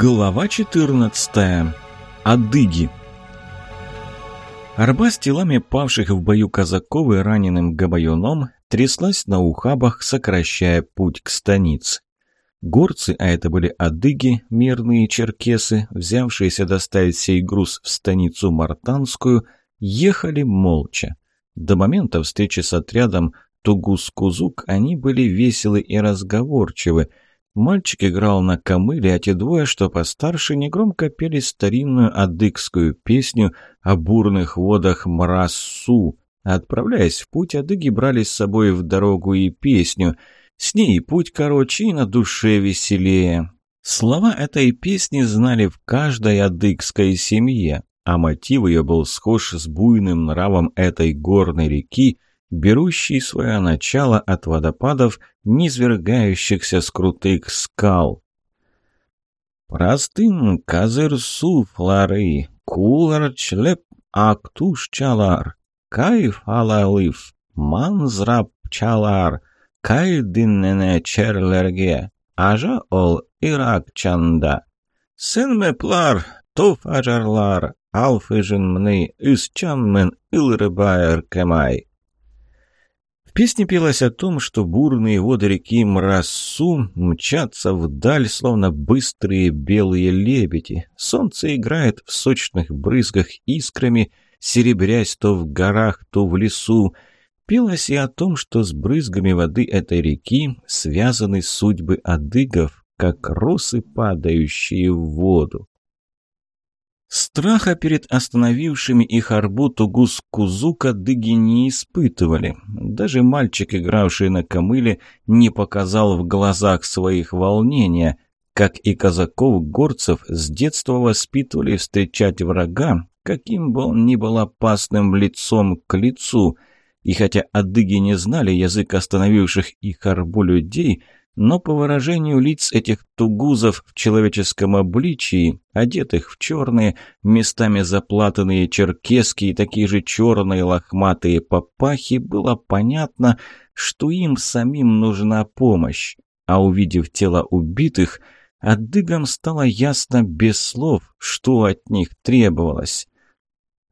Глава 14. Адыги. Арба с телами павших в бою казаков и раненым габаюном тряслась на ухабах, сокращая путь к станице. Горцы, а это были адыги, мирные черкесы, взявшиеся доставить сей груз в станицу Мартанскую, ехали молча. До момента встречи с отрядом Тугус-Кузук они были веселы и разговорчивы – Мальчик играл на камыле, а те двое, что постарше, негромко пели старинную адыгскую песню о бурных водах Мрасу. Отправляясь в путь, адыги брали с собой в дорогу и песню. С ней путь короче, и на душе веселее. Слова этой песни знали в каждой адыгской семье, а мотив ее был схож с буйным нравом этой горной реки, берущий свое начало от водопадов, низвергающихся с крутых скал. «Простын казырсу флары, кулар члеп актуш чалар, кайф алалыф, манзрап чалар, кайдиннене черлерге, ажа ол ирак чанда. Сенме плар, туф ажарлар, алфыжын мны, исчаммен илрыбайр кемай». В песне пелось о том, что бурные воды реки Мрасу мчатся вдаль, словно быстрые белые лебеди. Солнце играет в сочных брызгах искрами, серебрясь то в горах, то в лесу. Пелось и о том, что с брызгами воды этой реки связаны судьбы адыгов, как росы, падающие в воду. Страха перед остановившими их арбу Тугус-Кузука дыги не испытывали. Даже мальчик, игравший на камыле, не показал в глазах своих волнения. Как и казаков-горцев, с детства воспитывали встречать врага, каким бы он ни был опасным лицом к лицу. И хотя адыги не знали язык остановивших их арбу людей – но по выражению лиц этих тугузов в человеческом обличии, одетых в черные, местами заплатанные черкески и такие же черные лохматые папахи, было понятно, что им самим нужна помощь. А увидев тела убитых, адыгам стало ясно без слов, что от них требовалось.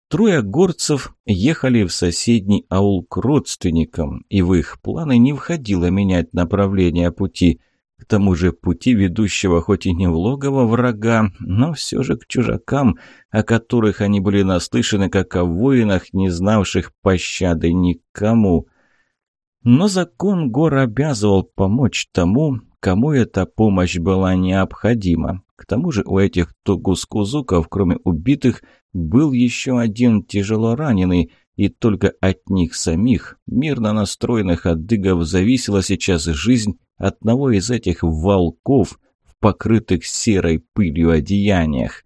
Трое горцев ехали в соседний аул к родственникам, и в их планы не входило менять направление пути. К тому же пути, ведущего хоть и не в логово врага, но все же к чужакам, о которых они были наслышаны, как о воинах, не знавших пощады никому. Но закон гор обязывал помочь тому, кому эта помощь была необходима. К тому же у этих тугускузуков, кроме убитых, был еще один тяжело раненый, и только от них самих, мирно настроенных адыгов, зависела сейчас жизнь одного из этих волков в покрытых серой пылью одеяниях.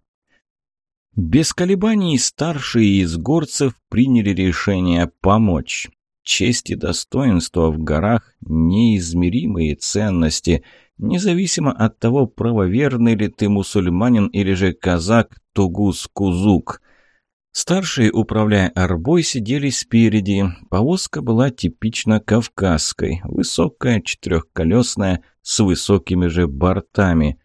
Без колебаний старшие из горцев приняли решение помочь. Честь и достоинство в горах – неизмеримые ценности – Независимо от того, правоверный ли ты мусульманин или же казак Тугус-Кузук. Старшие, управляя арбой, сидели спереди. Повозка была типично кавказской, высокая, четырехколесная, с высокими же бортами.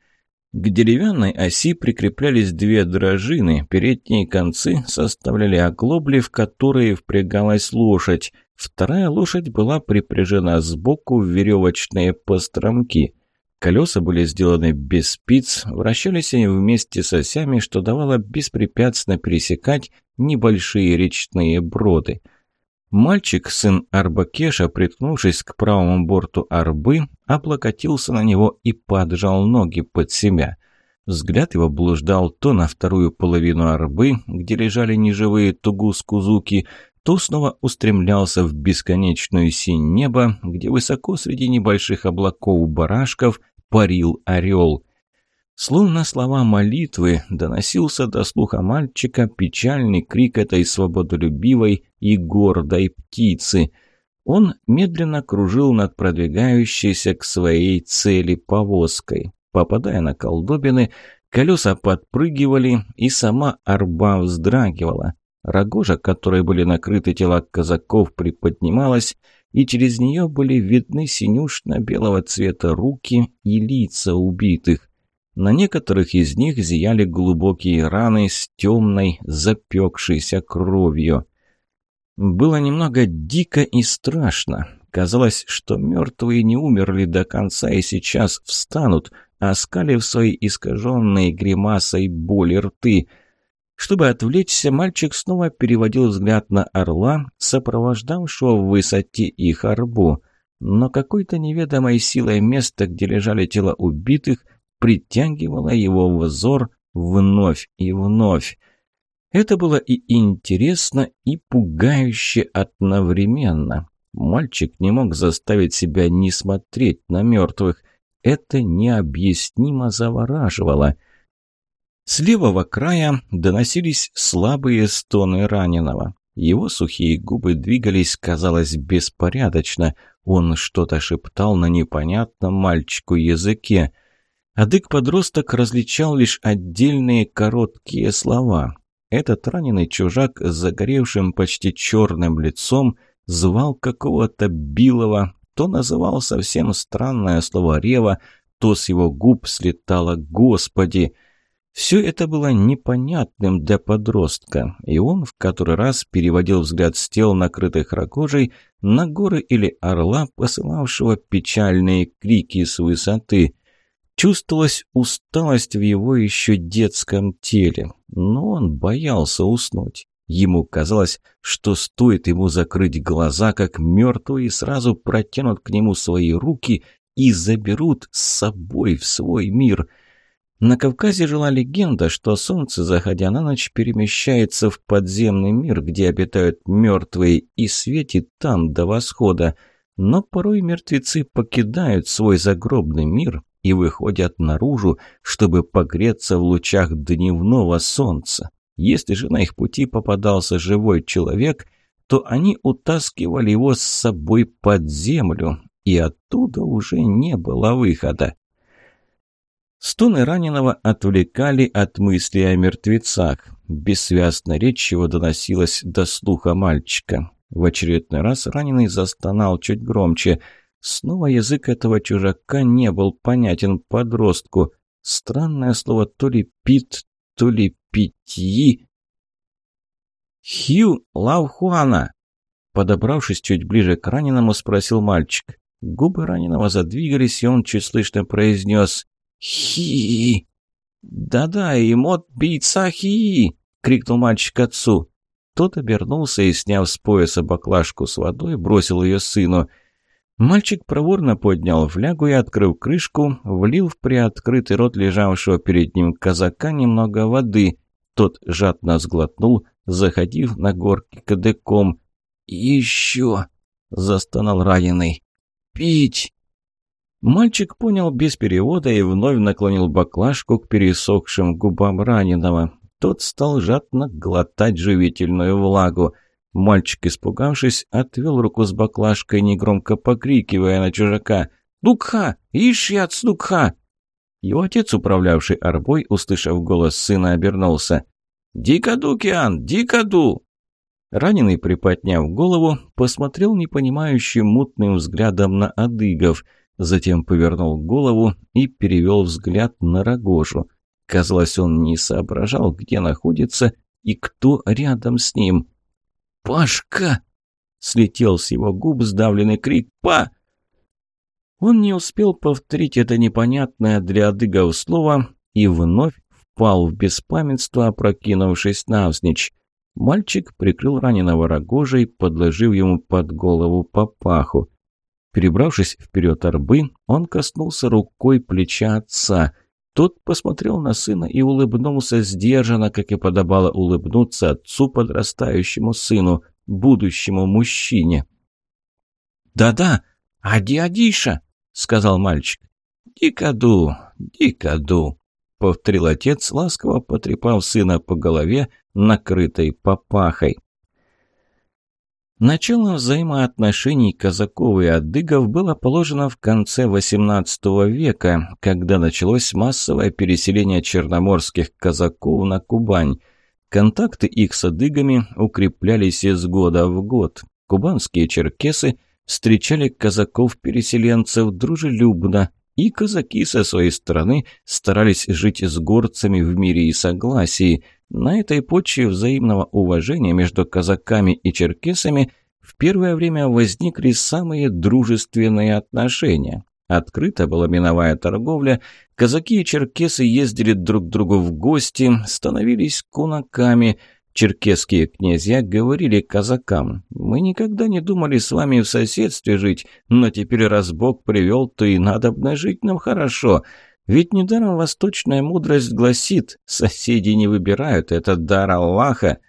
К деревянной оси прикреплялись две дрожины, передние концы составляли оглобли, в которые впрягалась лошадь. Вторая лошадь была припряжена сбоку в веревочные постромки – Колеса были сделаны без спиц, вращались они вместе с осями, что давало беспрепятственно пересекать небольшие речные броды. Мальчик, сын Арбакеша, приткнувшись к правому борту Арбы, облокотился на него и поджал ноги под себя. Взгляд его блуждал то на вторую половину Арбы, где лежали неживые тугус-кузуки, то снова устремлялся в бесконечную синь неба, где высоко среди небольших облаков барашков парил орел. Словно слова молитвы доносился до слуха мальчика печальный крик этой свободолюбивой и гордой птицы. Он медленно кружил над продвигающейся к своей цели повозкой. Попадая на колдобины, колеса подпрыгивали, и сама арба вздрагивала. Рогожа, которой были накрыты тела казаков, приподнималась, и через нее были видны синюшно-белого цвета руки и лица убитых. На некоторых из них зияли глубокие раны с темной, запекшейся кровью. Было немного дико и страшно. Казалось, что мертвые не умерли до конца и сейчас встанут, оскалив свои искаженные гримасой боли рты. Чтобы отвлечься, мальчик снова переводил взгляд на орла, сопровождавшего в высоте их арбу. Но какой-то неведомой силой место, где лежали тела убитых, притягивало его взор вновь и вновь. Это было и интересно, и пугающе одновременно. Мальчик не мог заставить себя не смотреть на мертвых. Это необъяснимо завораживало. С левого края доносились слабые стоны раненого. Его сухие губы двигались, казалось, беспорядочно. Он что-то шептал на непонятном мальчику языке. Адык-подросток различал лишь отдельные короткие слова. Этот раненый чужак с загоревшим почти черным лицом звал какого-то Билова, то называл совсем странное слово «рева», то с его губ слетало «Господи». Все это было непонятным для подростка, и он в который раз переводил взгляд с тел, накрытых рогожей, на горы или орла, посылавшего печальные крики с высоты. Чувствовалась усталость в его еще детском теле, но он боялся уснуть. Ему казалось, что стоит ему закрыть глаза, как мертвые сразу протянут к нему свои руки и заберут с собой в свой мир. На Кавказе жила легенда, что солнце, заходя на ночь, перемещается в подземный мир, где обитают мертвые, и светит там до восхода. Но порой мертвецы покидают свой загробный мир и выходят наружу, чтобы погреться в лучах дневного солнца. Если же на их пути попадался живой человек, то они утаскивали его с собой под землю, и оттуда уже не было выхода. Стоны раненого отвлекали от мыслей о мертвецах. Бессвязная речь его доносилась до слуха мальчика. В очередной раз раненый застонал чуть громче. Снова язык этого чужака не был понятен подростку. Странное слово то ли «пит», то ли «питьи». «Хью Лавхуана!» Подобравшись чуть ближе к раненому, спросил мальчик. Губы раненого задвигались, и он чуть слышно произнес «Хи!» «Да-да, имот бийца хи!» — крикнул мальчик отцу. Тот обернулся и, сняв с пояса баклажку с водой, бросил ее сыну — Мальчик проворно поднял флягу и, открыв крышку, влил в приоткрытый рот лежавшего перед ним казака немного воды. Тот жадно сглотнул, заходив на горки кадыком. «Еще!» — застонал раненый. «Пить!» Мальчик понял без перевода и вновь наклонил баклажку к пересохшим губам раненого. Тот стал жадно глотать живительную влагу. Мальчик, испугавшись, отвел руку с баклажкой, негромко покрикивая на чужака. «Дукха! Ишьяц Дукха!» Его отец, управлявший арбой, услышав голос сына, обернулся. «Дикаду, Киан! Дикаду!» Раненый, приподняв голову, посмотрел непонимающим мутным взглядом на адыгов, затем повернул голову и перевел взгляд на Рогожу. Казалось, он не соображал, где находится и кто рядом с ним. «Пашка!» — слетел с его губ сдавленный крик «Па!». Он не успел повторить это непонятное для адыгов слово и вновь впал в беспамятство, опрокинувшись навзничь. Мальчик прикрыл раненого рогожей, подложив ему под голову папаху. Перебравшись вперед арбы, он коснулся рукой плеча отца. Тот посмотрел на сына и улыбнулся сдержанно, как и подобало улыбнуться отцу подрастающему сыну, будущему мужчине. «Да-да, ади-адиша!» — сказал мальчик. «Дикаду, дикаду!» — повторил отец, ласково потрепав сына по голове, накрытой папахой. Начало взаимоотношений казаков и адыгов было положено в конце XVIII века, когда началось массовое переселение черноморских казаков на Кубань. Контакты их с адыгами укреплялись из года в год. Кубанские черкесы встречали казаков-переселенцев дружелюбно, и казаки со своей стороны старались жить с горцами в мире и согласии. На этой почве взаимного уважения между казаками и черкесами в первое время возникли самые дружественные отношения. Открыта была миновая торговля, казаки и черкесы ездили друг к другу в гости, становились кунаками – Черкесские князья говорили казакам, «Мы никогда не думали с вами в соседстве жить, но теперь раз Бог привел, то и надо жить нам хорошо. Ведь недаром восточная мудрость гласит, соседи не выбирают, это дар Аллаха».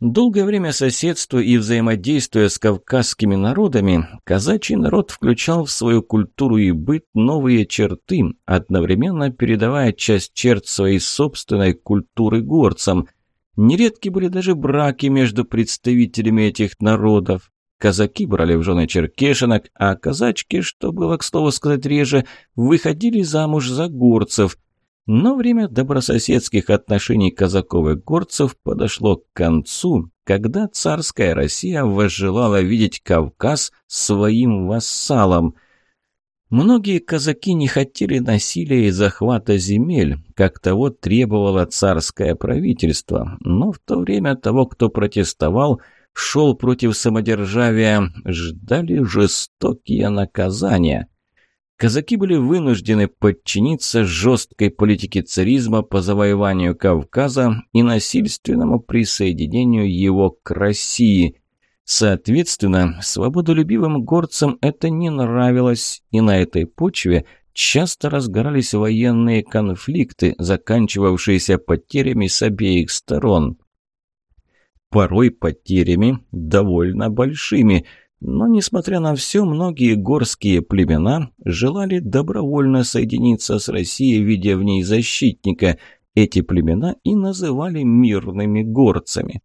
Долгое время соседства и взаимодействия с кавказскими народами казачий народ включал в свою культуру и быт новые черты, одновременно передавая часть черт своей собственной культуры горцам – Нередки были даже браки между представителями этих народов. Казаки брали в жены черкешенок, а казачки, что было, к слову сказать, реже, выходили замуж за горцев. Но время добрососедских отношений казаков и горцев подошло к концу, когда царская Россия возжелала видеть Кавказ своим вассалом – Многие казаки не хотели насилия и захвата земель, как того требовало царское правительство, но в то время того, кто протестовал, шел против самодержавия, ждали жестокие наказания. Казаки были вынуждены подчиниться жесткой политике царизма по завоеванию Кавказа и насильственному присоединению его к России – Соответственно, свободолюбивым горцам это не нравилось, и на этой почве часто разгорались военные конфликты, заканчивавшиеся потерями с обеих сторон. Порой потерями довольно большими, но, несмотря на все, многие горские племена желали добровольно соединиться с Россией, видя в ней защитника. Эти племена и называли мирными горцами.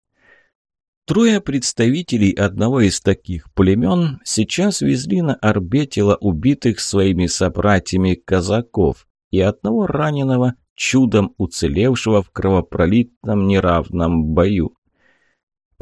Трое представителей одного из таких племен сейчас везли на орбе убитых своими собратьями казаков и одного раненого, чудом уцелевшего в кровопролитном неравном бою.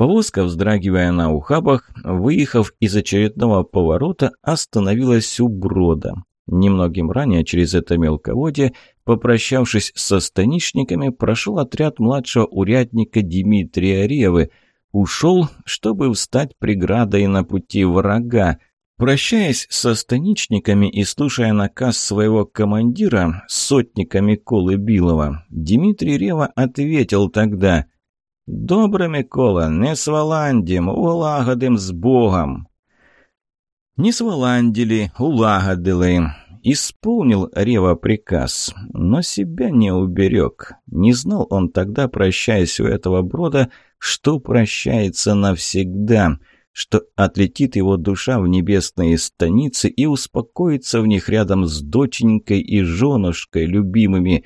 Повозка, вздрагивая на ухабах, выехав из очередного поворота, остановилась у брода. Немногим ранее через это мелководье, попрощавшись со станичниками, прошел отряд младшего урядника Дмитрия Ревы – Ушел, чтобы встать преградой на пути врага. Прощаясь со станичниками и слушая наказ своего командира, сотника Миколы Билова, Дмитрий Рева ответил тогда «Добре, Микола, не сваландим, улагодим с Богом». Не сваландили, улагодили. Исполнил Рева приказ, но себя не уберег. Не знал он тогда, прощаясь у этого брода, что прощается навсегда, что отлетит его душа в небесные станицы и успокоится в них рядом с доченькой и женушкой любимыми.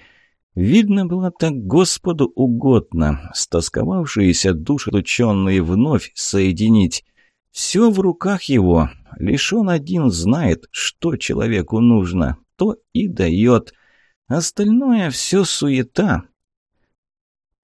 Видно было так Господу угодно, стосковавшиеся души лученные вновь соединить. Все в руках его, лишь он один знает, что человеку нужно, то и дает. Остальное все суета,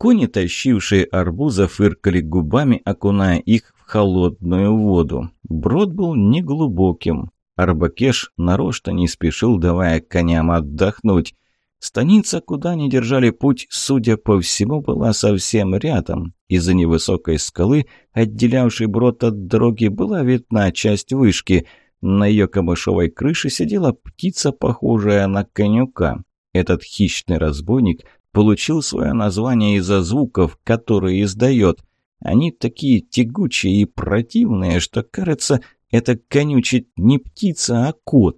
Кони, тащившие арбуза, фыркали губами, окуная их в холодную воду. Брод был неглубоким. Арбакеш нарочно не спешил, давая коням отдохнуть. Станица, куда они держали путь, судя по всему, была совсем рядом. Из-за невысокой скалы, отделявшей брод от дороги, была видна часть вышки. На ее камышовой крыше сидела птица, похожая на конюка. Этот хищный разбойник получил свое название из-за звуков, которые издает. Они такие тягучие и противные, что, кажется, это конючит не птица, а кот.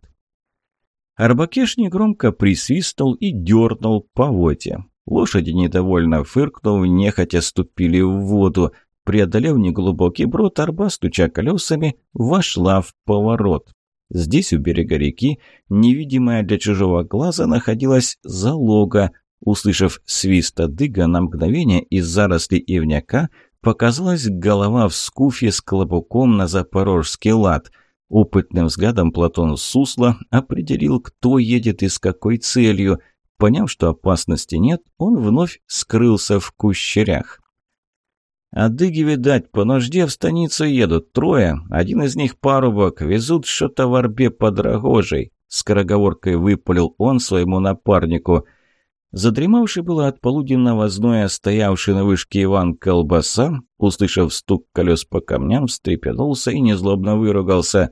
Арбакеш негромко присвистнул и дернул по воде. Лошади, недовольно фыркнув, нехотя ступили в воду. Преодолев неглубокий брод, арба, стуча колесами, вошла в поворот. Здесь, у берега реки, невидимая для чужого глаза, находилась залога, Услышав свист дыга, на мгновение из зарослей ивняка показалась голова в скуфе с клобуком на запорожский лад. Опытным взглядом Платон Сусла определил, кто едет и с какой целью. Поняв, что опасности нет, он вновь скрылся в кущерях. А дыги, видать, по нужде в станицу едут. Трое. Один из них парубок. Везут что-то в орбе под скороговоркой выпалил он своему напарнику. Задремавший было от полуденного зноя стоявший на вышке Иван Колбаса, услышав стук колес по камням, встрепенулся и незлобно выругался.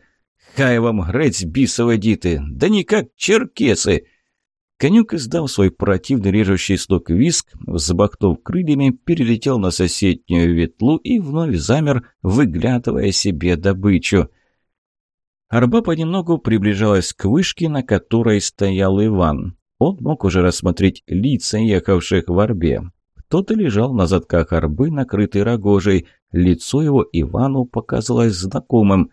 «Хай вам грець диты! Да не как черкесы!» Конюк, издав свой противный режущий стук виск, взбахнув крыльями, перелетел на соседнюю ветлу и вновь замер, выглядывая себе добычу. Арба понемногу приближалась к вышке, на которой стоял Иван. Он мог уже рассмотреть лица ехавших в арбе. Кто-то лежал на задках арбы, накрытый рогожей. Лицо его Ивану показалось знакомым.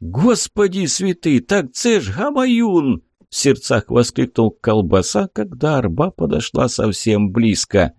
«Господи святый, так це ж Гамаюн!» В сердцах воскликнул колбаса, когда арба подошла совсем близко.